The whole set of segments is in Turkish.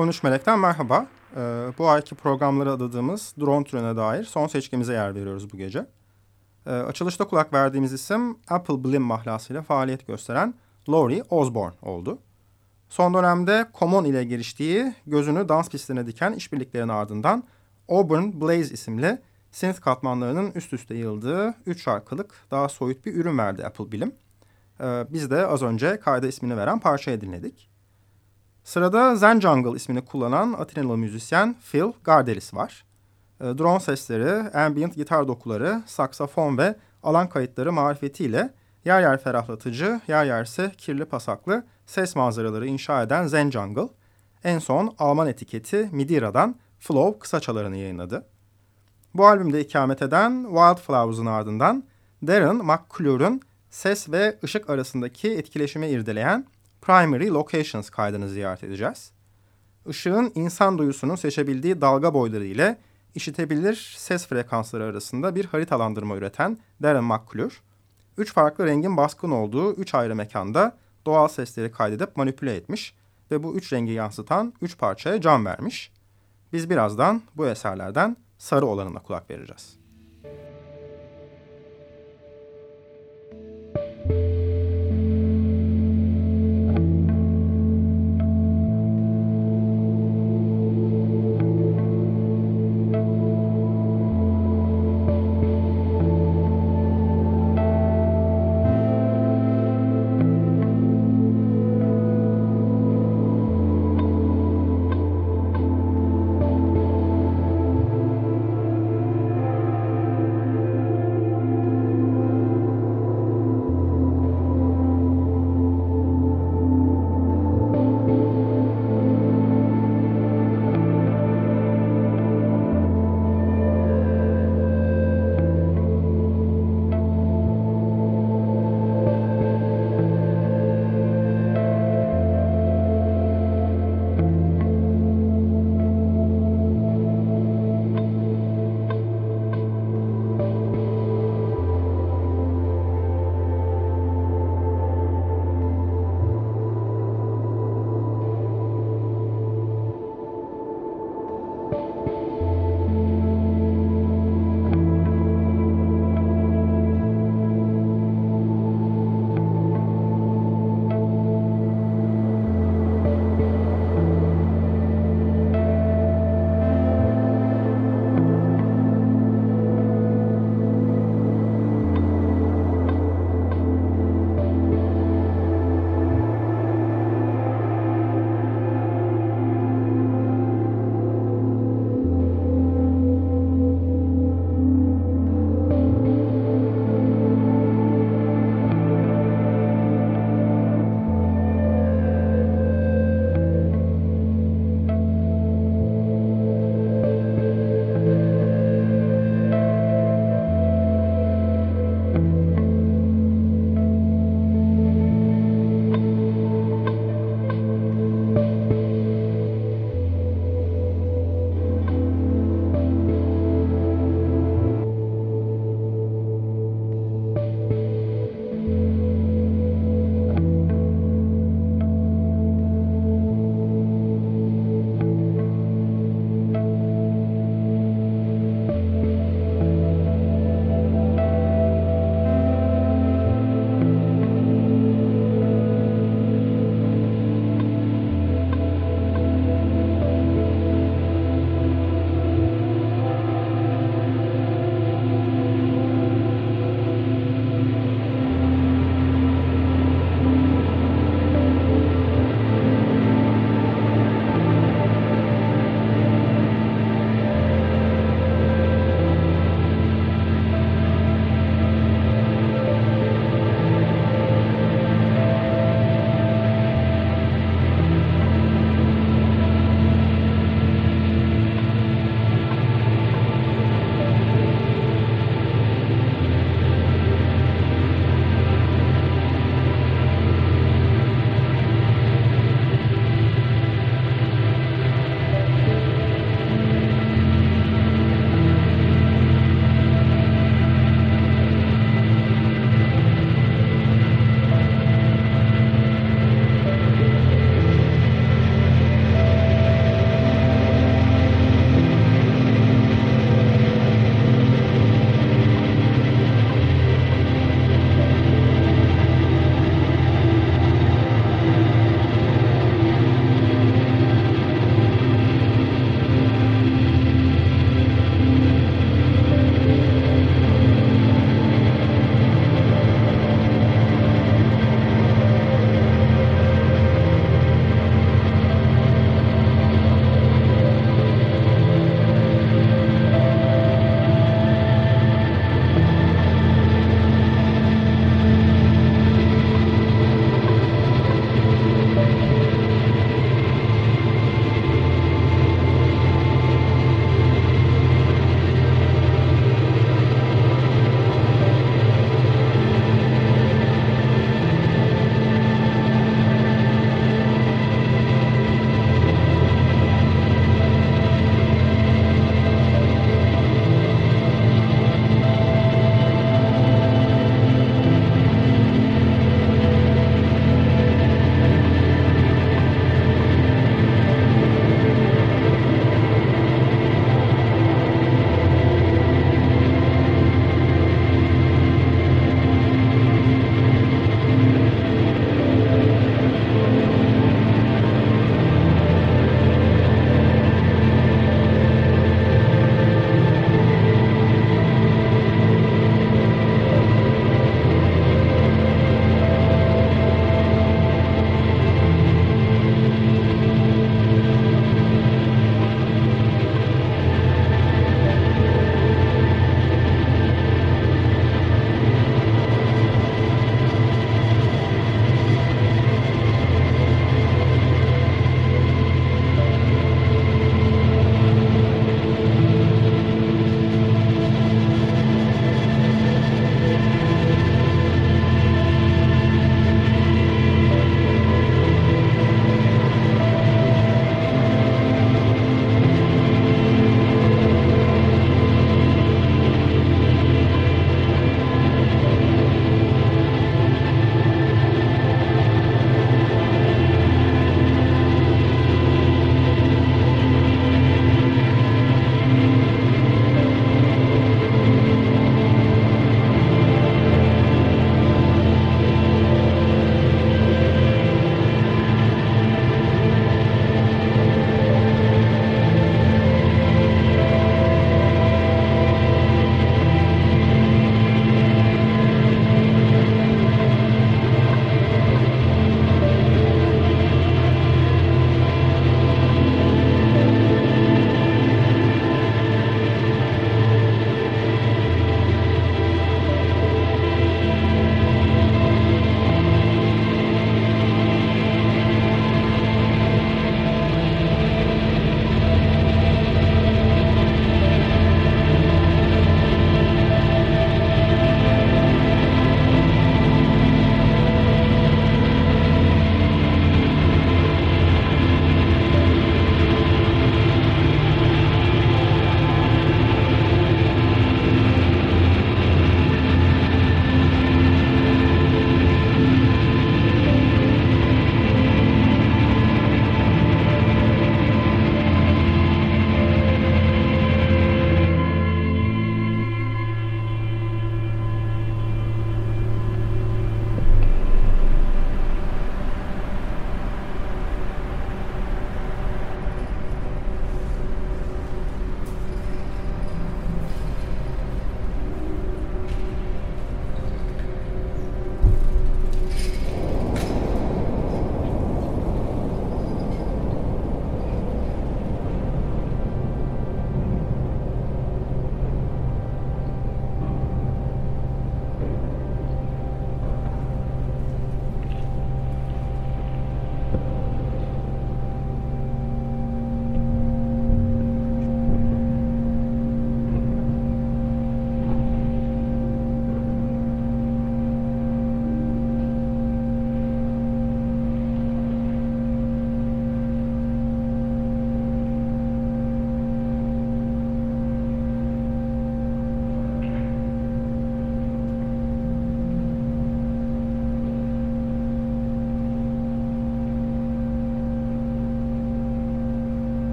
13 Melek'ten merhaba. Ee, bu ayki programları adadığımız drone türüne dair son seçkimize yer veriyoruz bu gece. Ee, açılışta kulak verdiğimiz isim Apple Blim mahlasıyla faaliyet gösteren Laurie Osborne oldu. Son dönemde Common ile giriştiği gözünü dans pistine diken işbirliklerinin ardından Auburn Blaze isimli synth katmanlarının üst üste yığıldığı 3 şarkılık daha soyut bir ürün verdi Apple Bilim. Ee, biz de az önce kayda ismini veren parçayı dinledik. Sırada Zen Jungle ismini kullanan Atinalı müzisyen Phil Gardelis var. E, drone sesleri, ambient gitar dokuları, saksafon ve alan kayıtları marifetiyle yer yer ferahlatıcı, yer yerse kirli pasaklı ses manzaraları inşa eden Zen Jungle, en son Alman etiketi Midira'dan Flow kısaçalarını yayınladı. Bu albümde ikamet eden Wildflowers'ın ardından Darren McClure'un ses ve ışık arasındaki etkileşimi irdeleyen Primary Locations kaydını ziyaret edeceğiz. Işığın insan duyusunun seçebildiği dalga boyları ile işitebilir ses frekansları arasında bir haritalandırma üreten Darren McClure, üç farklı rengin baskın olduğu üç ayrı mekanda doğal sesleri kaydedip manipüle etmiş ve bu üç rengi yansıtan üç parçaya can vermiş. Biz birazdan bu eserlerden sarı olanına kulak vereceğiz.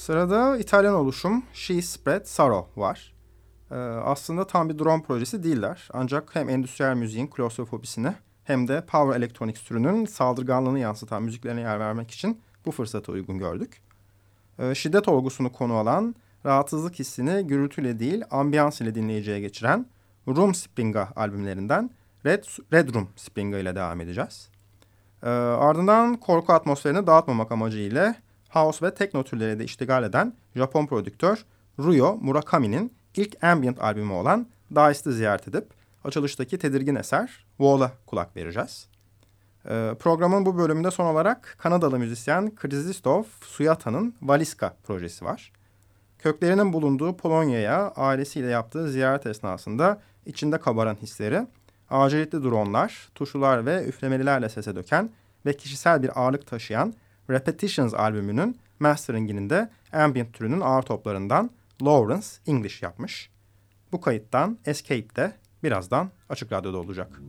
Sırada İtalyan oluşum She Spread Sorrow var. Ee, aslında tam bir drone projesi değiller. Ancak hem endüstriyel müziğin klostrofobisini hem de power electronics türünün saldırganlığını yansıtan müziklerine yer vermek için bu fırsatı uygun gördük. Ee, şiddet olgusunu konu alan, rahatsızlık hissini gürültüyle değil ambiyans ile dinleyiciye geçiren Room Springa albümlerinden Red, Red Room Springa ile devam edeceğiz. Ee, ardından korku atmosferini dağıtmamak amacıyla house ve tekno türleri de iştigal eden Japon prodüktör Ruyo Murakami'nin ilk ambient albümü olan Dice'ı ziyaret edip açılıştaki tedirgin eser Wall'a kulak vereceğiz. Ee, programın bu bölümünde son olarak Kanadalı müzisyen Krzysztof Suyata'nın Valiska projesi var. Köklerinin bulunduğu Polonya'ya ailesiyle yaptığı ziyaret esnasında içinde kabaran hisleri, aciliyetli dronlar, tuşlular ve üflemelilerle sese döken ve kişisel bir ağırlık taşıyan Repetitions albümünün masteringini de ambient türünün ağır toplarından Lawrence English yapmış. Bu kayıttan Escape de birazdan Açık Radyo'da olacak.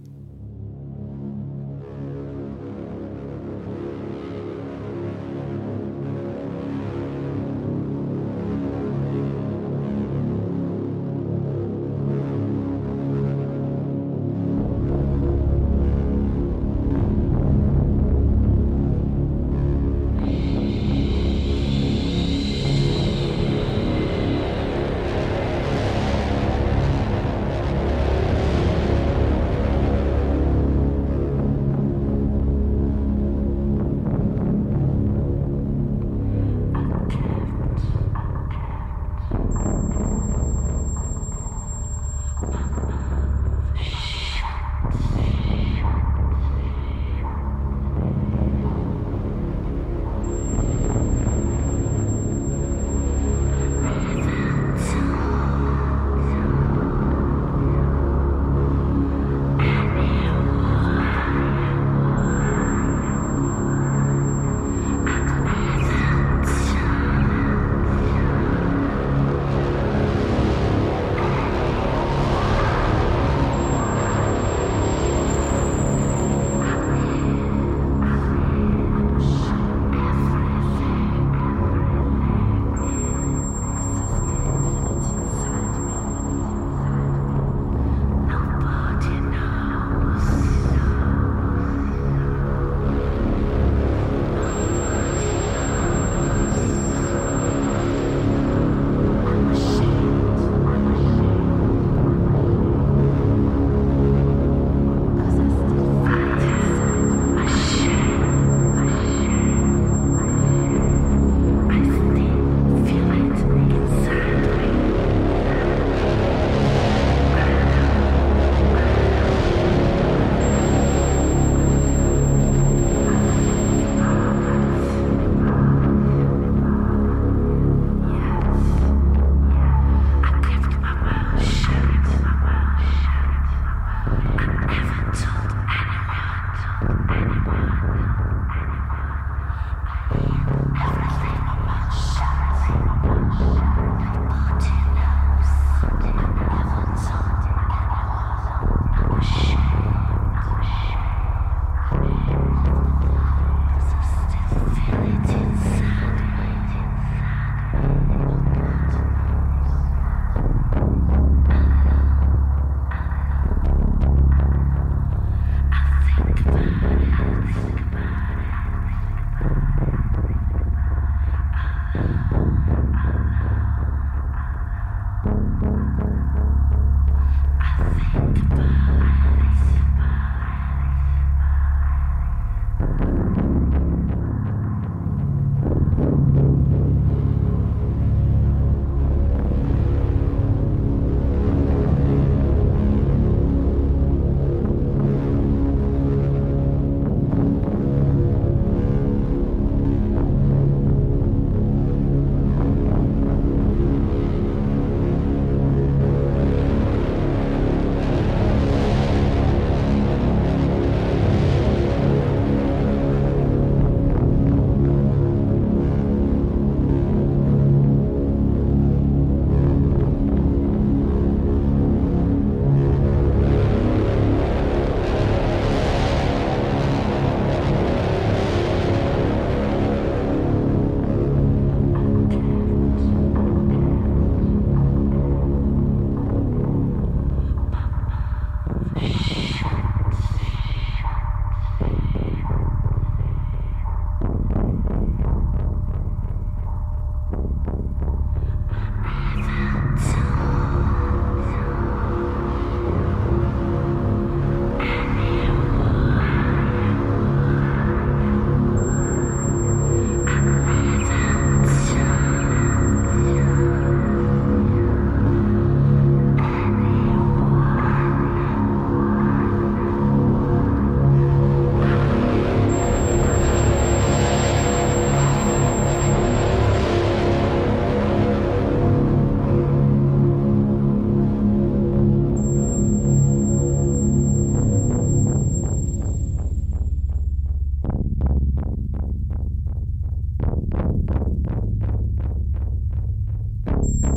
Thank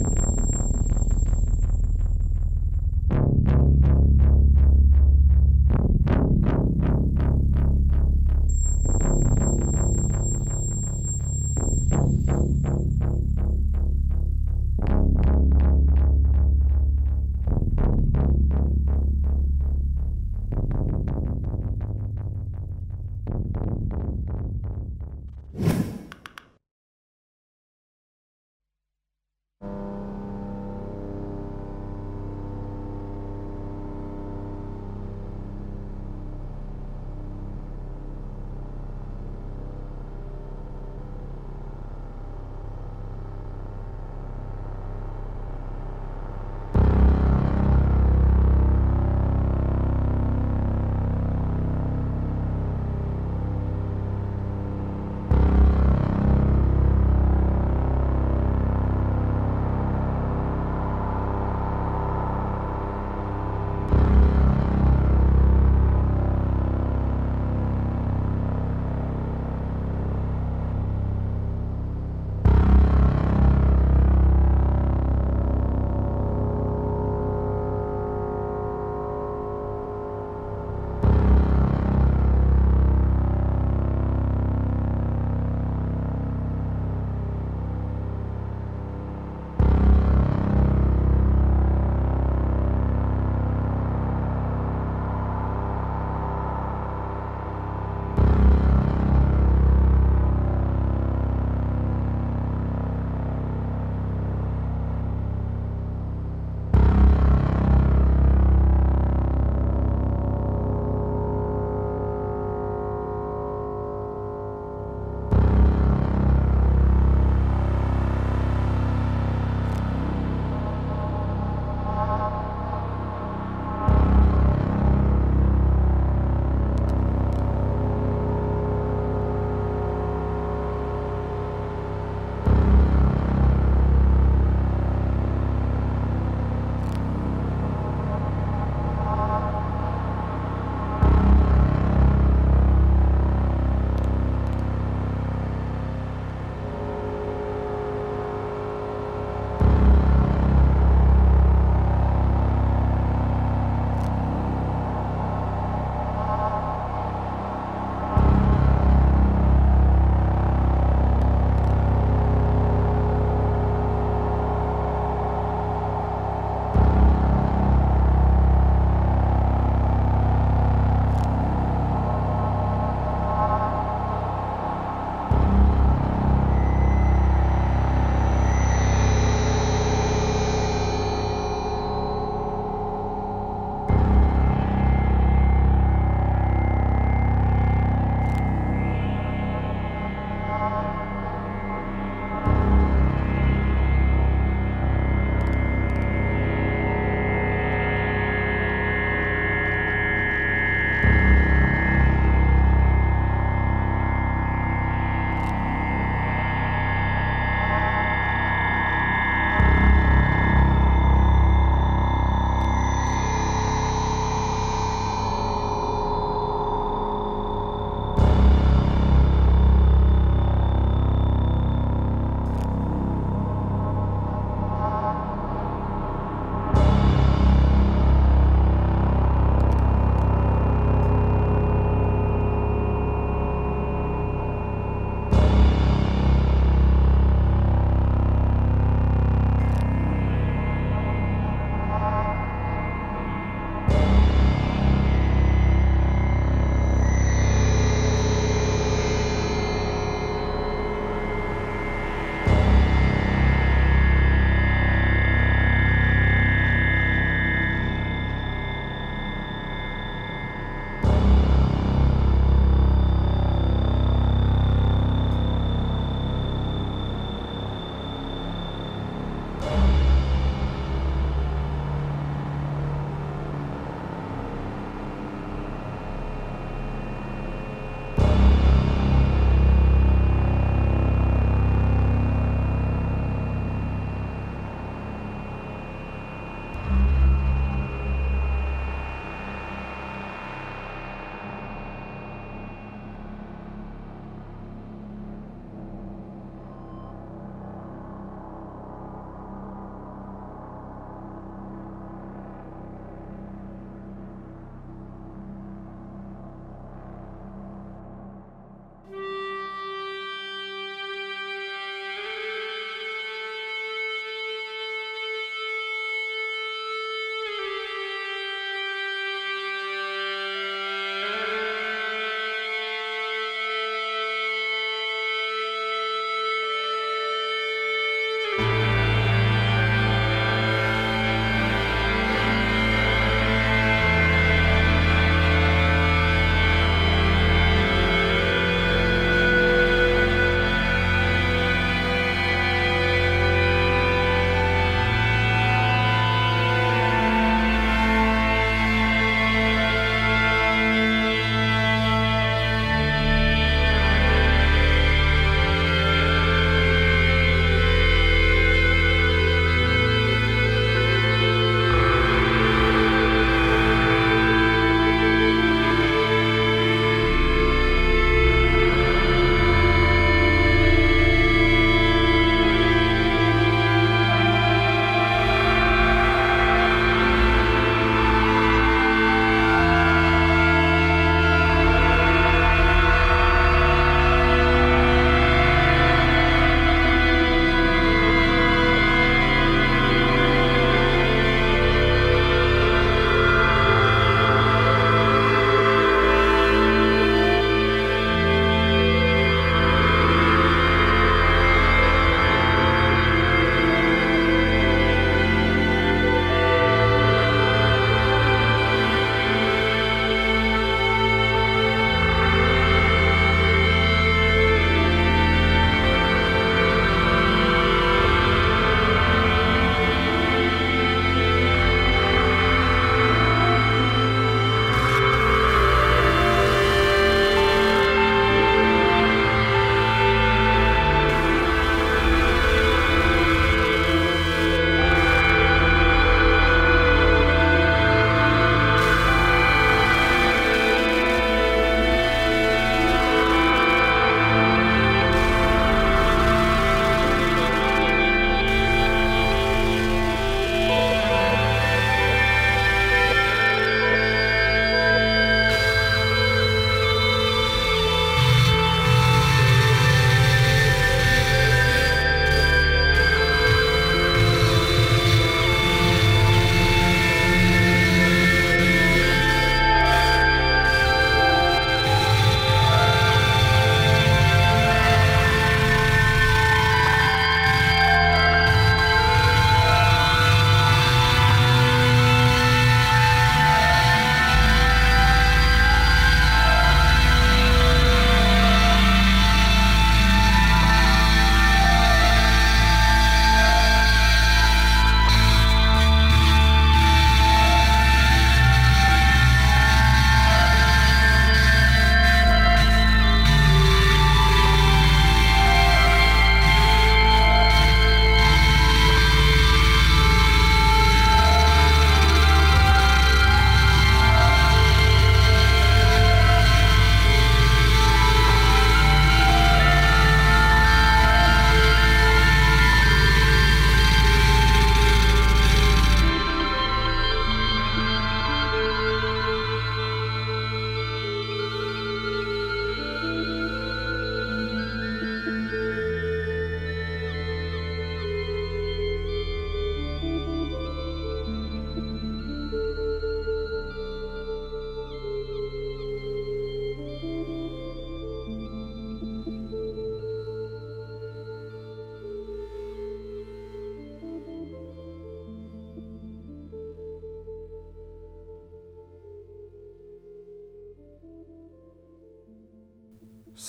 you.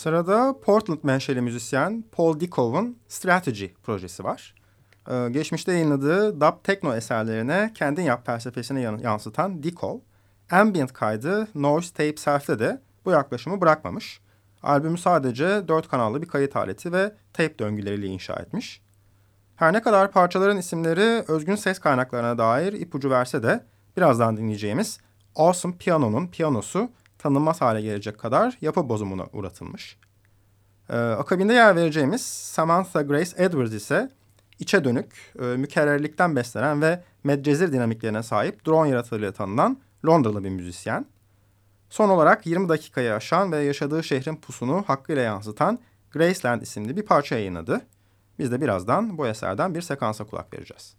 Sırada Portland menşeli müzisyen Paul Dikov'un Strategy projesi var. Ee, geçmişte yayınladığı dub techno eserlerine kendin yap felsefesini yansıtan Dikov, ambient kaydı Noise Tape Self'te de bu yaklaşımı bırakmamış. Albümü sadece dört kanallı bir kayıt aleti ve tape döngüleriyle inşa etmiş. Her ne kadar parçaların isimleri özgün ses kaynaklarına dair ipucu verse de birazdan dinleyeceğimiz Awesome Piano'nun piyanosu tanınmaz hale gelecek kadar yapı bozumuna uğratılmış. Ee, akabinde yer vereceğimiz Samantha Grace Edwards ise içe dönük, e, mükerrerlikten beslenen ve medcezir dinamiklerine sahip drone yaratığıyla tanınan Londralı bir müzisyen. Son olarak 20 dakikayı aşan ve yaşadığı şehrin pusunu hakkıyla yansıtan Graceland isimli bir parça yayınladı. Biz de birazdan bu eserden bir sekansa kulak vereceğiz.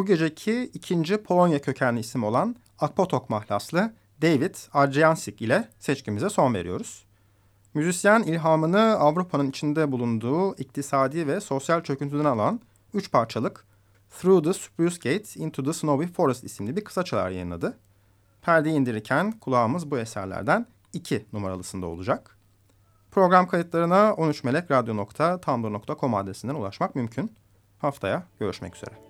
Bu geceki ikinci Polonya kökenli isim olan Akpotok mahlaslı David Adriansik ile seçkimize son veriyoruz. Müzisyen ilhamını Avrupa'nın içinde bulunduğu iktisadi ve sosyal çöküntüden alan üç parçalık Through the Spruce Gate into the Snowy Forest isimli bir kısa çalar yayınladı. Perdeyi indirirken kulağımız bu eserlerden iki numaralısında olacak. Program kayıtlarına 13melekradyo.tumblr.com adresinden ulaşmak mümkün. Haftaya görüşmek üzere.